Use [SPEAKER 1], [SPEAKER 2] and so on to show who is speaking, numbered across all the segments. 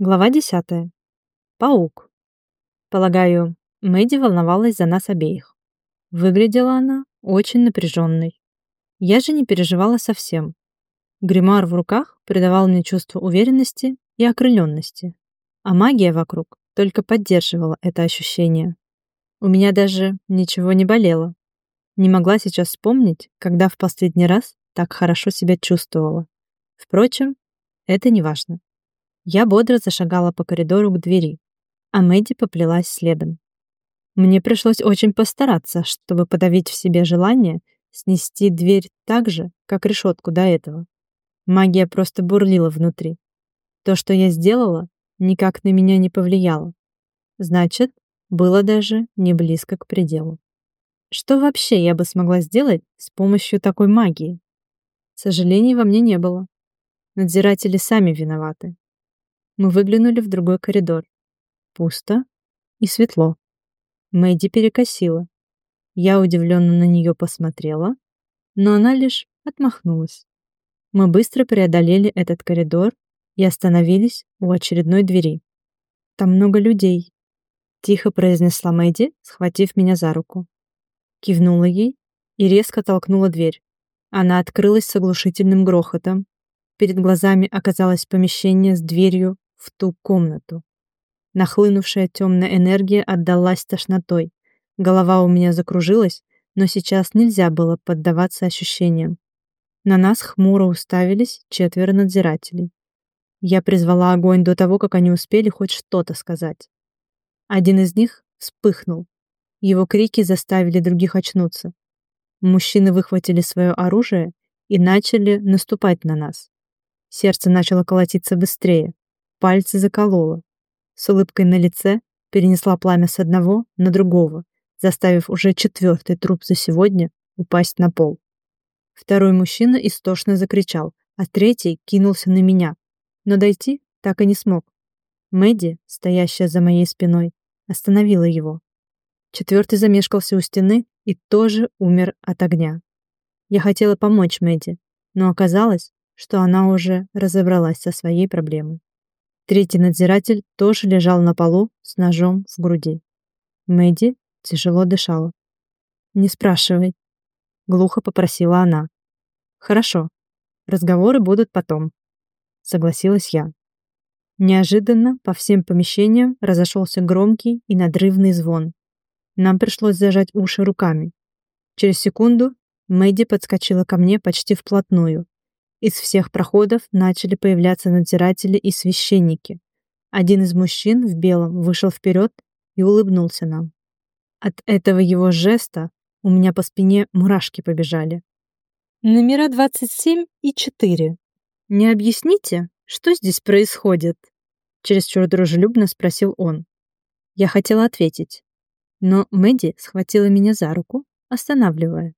[SPEAKER 1] Глава 10. Паук. Полагаю, Мэдди волновалась за нас обеих. Выглядела она очень напряженной. Я же не переживала совсем. Гримар в руках придавал мне чувство уверенности и окрыленности, а магия вокруг только поддерживала это ощущение. У меня даже ничего не болело. Не могла сейчас вспомнить, когда в последний раз так хорошо себя чувствовала. Впрочем, это не важно. Я бодро зашагала по коридору к двери, а Мэдди поплелась следом. Мне пришлось очень постараться, чтобы подавить в себе желание снести дверь так же, как решетку до этого. Магия просто бурлила внутри. То, что я сделала, никак на меня не повлияло. Значит, было даже не близко к пределу. Что вообще я бы смогла сделать с помощью такой магии? Сожалений во мне не было. Надзиратели сами виноваты. Мы выглянули в другой коридор. Пусто и светло. Мэдди перекосила. Я удивленно на нее посмотрела, но она лишь отмахнулась. Мы быстро преодолели этот коридор и остановились у очередной двери. «Там много людей», — тихо произнесла Мэдди, схватив меня за руку. Кивнула ей и резко толкнула дверь. Она открылась с оглушительным грохотом. Перед глазами оказалось помещение с дверью в ту комнату. Нахлынувшая темная энергия отдалась тошнотой. Голова у меня закружилась, но сейчас нельзя было поддаваться ощущениям. На нас хмуро уставились четверо надзирателей. Я призвала огонь до того, как они успели хоть что-то сказать. Один из них вспыхнул. Его крики заставили других очнуться. Мужчины выхватили свое оружие и начали наступать на нас. Сердце начало колотиться быстрее. Пальцы заколола. С улыбкой на лице перенесла пламя с одного на другого, заставив уже четвертый труп за сегодня упасть на пол. Второй мужчина истошно закричал, а третий кинулся на меня, но дойти так и не смог. Мэдди, стоящая за моей спиной, остановила его. Четвертый замешкался у стены и тоже умер от огня. Я хотела помочь Мэдди, но оказалось, что она уже разобралась со своей проблемой. Третий надзиратель тоже лежал на полу с ножом в груди. Мэдди тяжело дышала. «Не спрашивай», — глухо попросила она. «Хорошо, разговоры будут потом», — согласилась я. Неожиданно по всем помещениям разошелся громкий и надрывный звон. Нам пришлось зажать уши руками. Через секунду Мэдди подскочила ко мне почти вплотную, из всех проходов начали появляться надзиратели и священники. Один из мужчин в белом вышел вперед и улыбнулся нам. От этого его жеста у меня по спине мурашки побежали. Номера 27 и 4. Не объясните, что здесь происходит? Чересчур дружелюбно спросил он. Я хотела ответить, но Мэдди схватила меня за руку, останавливая.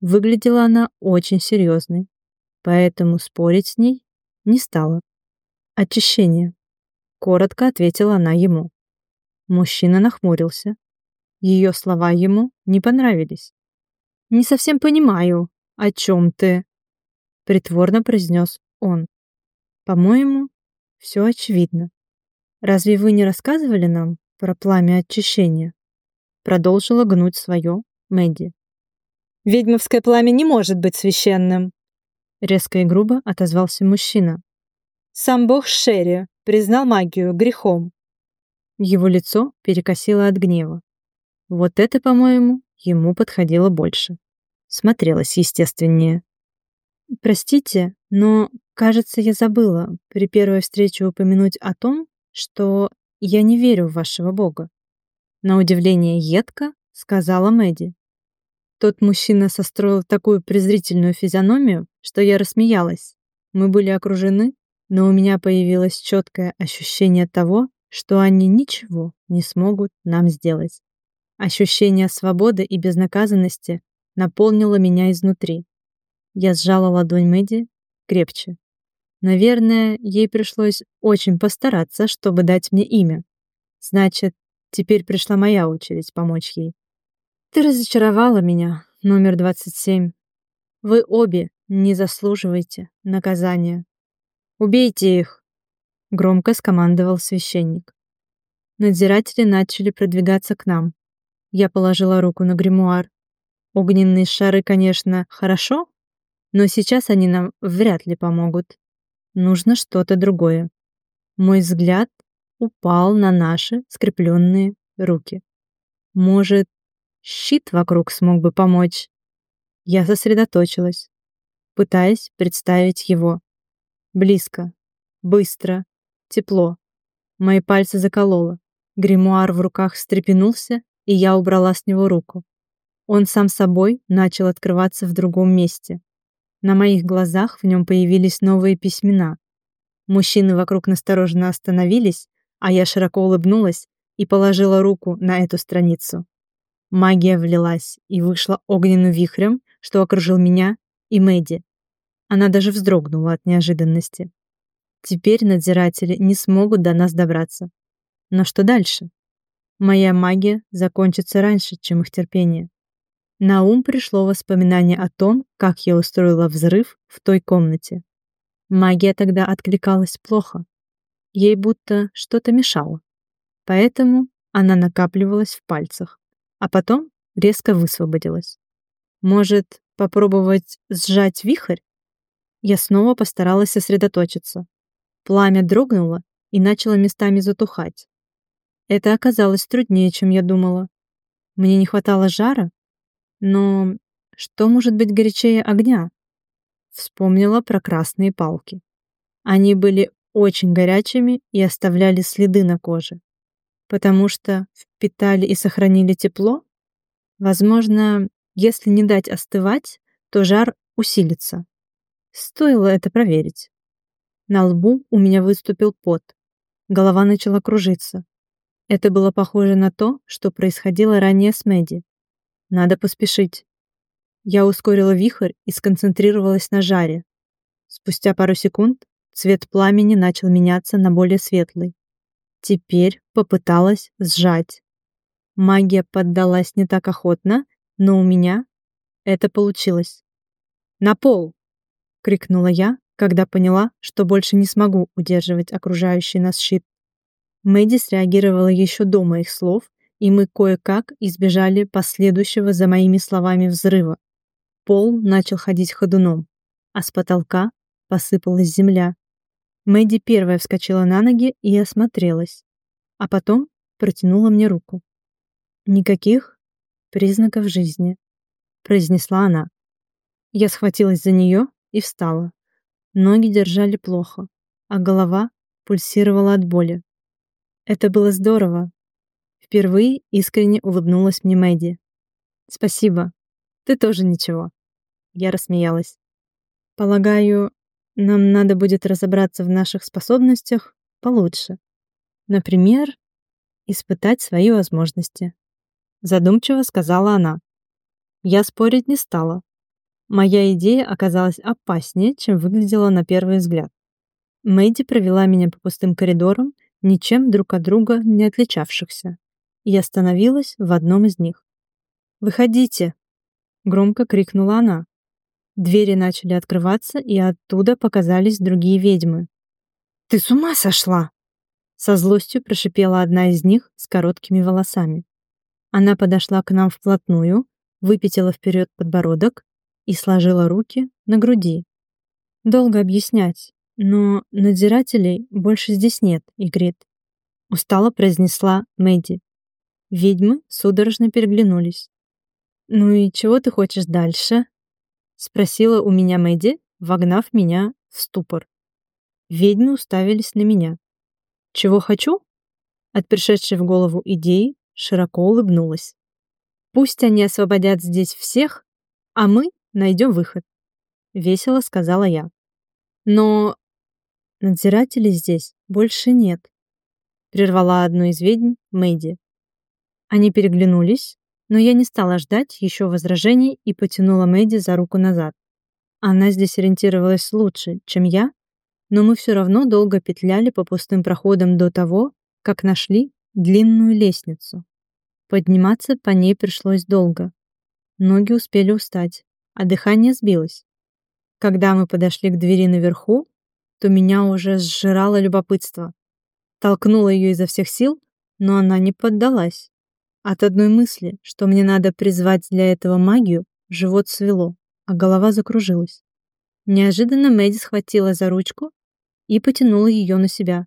[SPEAKER 1] Выглядела она очень серьезной, поэтому спорить с ней не стала. «Очищение», — коротко ответила она ему. Мужчина нахмурился. Ее слова ему не понравились. «Не совсем понимаю, о чем ты?» — притворно произнес он. «По-моему, все очевидно. Разве вы не рассказывали нам про пламя очищения?» Продолжила гнуть свое Мэдди. «Ведьмовское пламя не может быть священным», Резко и грубо отозвался мужчина. Сам бог Шерри признал магию грехом. Его лицо перекосило от гнева. Вот это, по-моему, ему подходило больше. Смотрелось естественнее. Простите, но, кажется, я забыла при первой встрече упомянуть о том, что я не верю в вашего бога. На удивление едко сказала Мэдди. Тот мужчина состроил такую презрительную физиономию, что я рассмеялась. Мы были окружены, но у меня появилось четкое ощущение того, что они ничего не смогут нам сделать. Ощущение свободы и безнаказанности наполнило меня изнутри. Я сжала ладонь Мэдди крепче. Наверное, ей пришлось очень постараться, чтобы дать мне имя. Значит, теперь пришла моя очередь помочь ей. Ты разочаровала меня, номер 27. Вы обе не заслуживаете наказания. Убейте их, громко скомандовал священник. Надзиратели начали продвигаться к нам. Я положила руку на гримуар. Огненные шары, конечно, хорошо, но сейчас они нам вряд ли помогут. Нужно что-то другое. Мой взгляд упал на наши скрепленные руки. Может, щит вокруг смог бы помочь? Я сосредоточилась, пытаясь представить его. Близко, быстро, тепло. Мои пальцы закололо. Гримуар в руках встрепенулся, и я убрала с него руку. Он сам собой начал открываться в другом месте. На моих глазах в нем появились новые письмена. Мужчины вокруг настороженно остановились, а я широко улыбнулась и положила руку на эту страницу. Магия влилась и вышла огненным вихрем, что окружил меня и Мэдди. Она даже вздрогнула от неожиданности. Теперь надзиратели не смогут до нас добраться. Но что дальше? Моя магия закончится раньше, чем их терпение. На ум пришло воспоминание о том, как я устроила взрыв в той комнате. Магия тогда откликалась плохо. Ей будто что-то мешало. Поэтому она накапливалась в пальцах, а потом резко высвободилась. Может, попробовать сжать вихрь? Я снова постаралась сосредоточиться. Пламя дрогнуло и начало местами затухать. Это оказалось труднее, чем я думала. Мне не хватало жара, но что может быть горячее огня? Вспомнила про красные палки. Они были очень горячими и оставляли следы на коже. Потому что впитали и сохранили тепло? Возможно, если не дать остывать, то жар усилится. Стоило это проверить. На лбу у меня выступил пот. Голова начала кружиться. Это было похоже на то, что происходило ранее с Мэдди. Надо поспешить. Я ускорила вихрь и сконцентрировалась на жаре. Спустя пару секунд цвет пламени начал меняться на более светлый. Теперь попыталась сжать. Магия поддалась не так охотно, но у меня это получилось. «На пол!» — крикнула я, когда поняла, что больше не смогу удерживать окружающий нас щит. Мэдди среагировала еще до моих слов и мы кое-как избежали последующего за моими словами взрыва. Пол начал ходить ходуном, а с потолка посыпалась земля. Мэдди первая вскочила на ноги и осмотрелась, а потом протянула мне руку. «Никаких признаков жизни», — произнесла она. Я схватилась за нее и встала. Ноги держали плохо, а голова пульсировала от боли. Это было здорово, Впервые искренне улыбнулась мне Мэдди. «Спасибо. Ты тоже ничего». Я рассмеялась. «Полагаю, нам надо будет разобраться в наших способностях получше. Например, испытать свои возможности». Задумчиво сказала она. Я спорить не стала. Моя идея оказалась опаснее, чем выглядела на первый взгляд. Мэдди провела меня по пустым коридорам, ничем друг от друга не отличавшихся и остановилась в одном из них. «Выходите!» — громко крикнула она. Двери начали открываться, и оттуда показались другие ведьмы. «Ты с ума сошла!» Со злостью прошипела одна из них с короткими волосами. Она подошла к нам вплотную, выпятила вперед подбородок и сложила руки на груди. Долго объяснять, но надзирателей больше здесь нет, Игрит. Устало произнесла Мэдди. Ведьмы судорожно переглянулись. «Ну и чего ты хочешь дальше?» — спросила у меня Мэдди, вогнав меня в ступор. Ведьмы уставились на меня. «Чего хочу?» От пришедшей в голову идеи широко улыбнулась. «Пусть они освободят здесь всех, а мы найдем выход», — весело сказала я. «Но надзирателей здесь больше нет», — прервала одну из ведьм Мэйди. Они переглянулись, но я не стала ждать еще возражений и потянула Мэдди за руку назад. Она здесь ориентировалась лучше, чем я, но мы все равно долго петляли по пустым проходам до того, как нашли длинную лестницу. Подниматься по ней пришлось долго. Ноги успели устать, а дыхание сбилось. Когда мы подошли к двери наверху, что меня уже сжирало любопытство. Толкнула ее изо всех сил, но она не поддалась. От одной мысли, что мне надо призвать для этого магию, живот свело, а голова закружилась. Неожиданно Мэдди схватила за ручку и потянула ее на себя.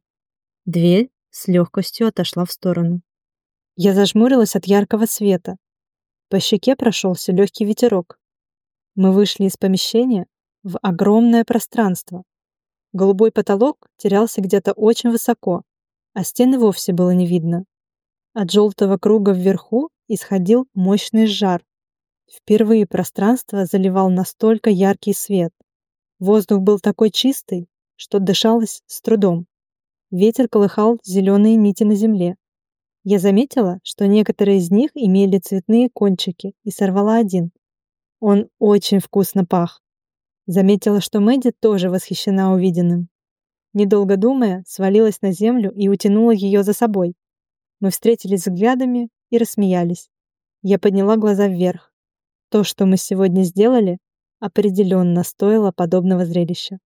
[SPEAKER 1] Дверь с легкостью отошла в сторону. Я зажмурилась от яркого света. По щеке прошелся легкий ветерок. Мы вышли из помещения в огромное пространство. Голубой потолок терялся где-то очень высоко, а стены вовсе было не видно. От желтого круга вверху исходил мощный жар. Впервые пространство заливал настолько яркий свет. Воздух был такой чистый, что дышалось с трудом. Ветер колыхал зеленые нити на земле. Я заметила, что некоторые из них имели цветные кончики, и сорвала один. Он очень вкусно пах. Заметила, что Мэдди тоже восхищена увиденным. Недолго думая, свалилась на землю и утянула ее за собой. Мы встретились взглядами и рассмеялись. Я подняла глаза вверх. То, что мы сегодня сделали, определенно стоило подобного зрелища.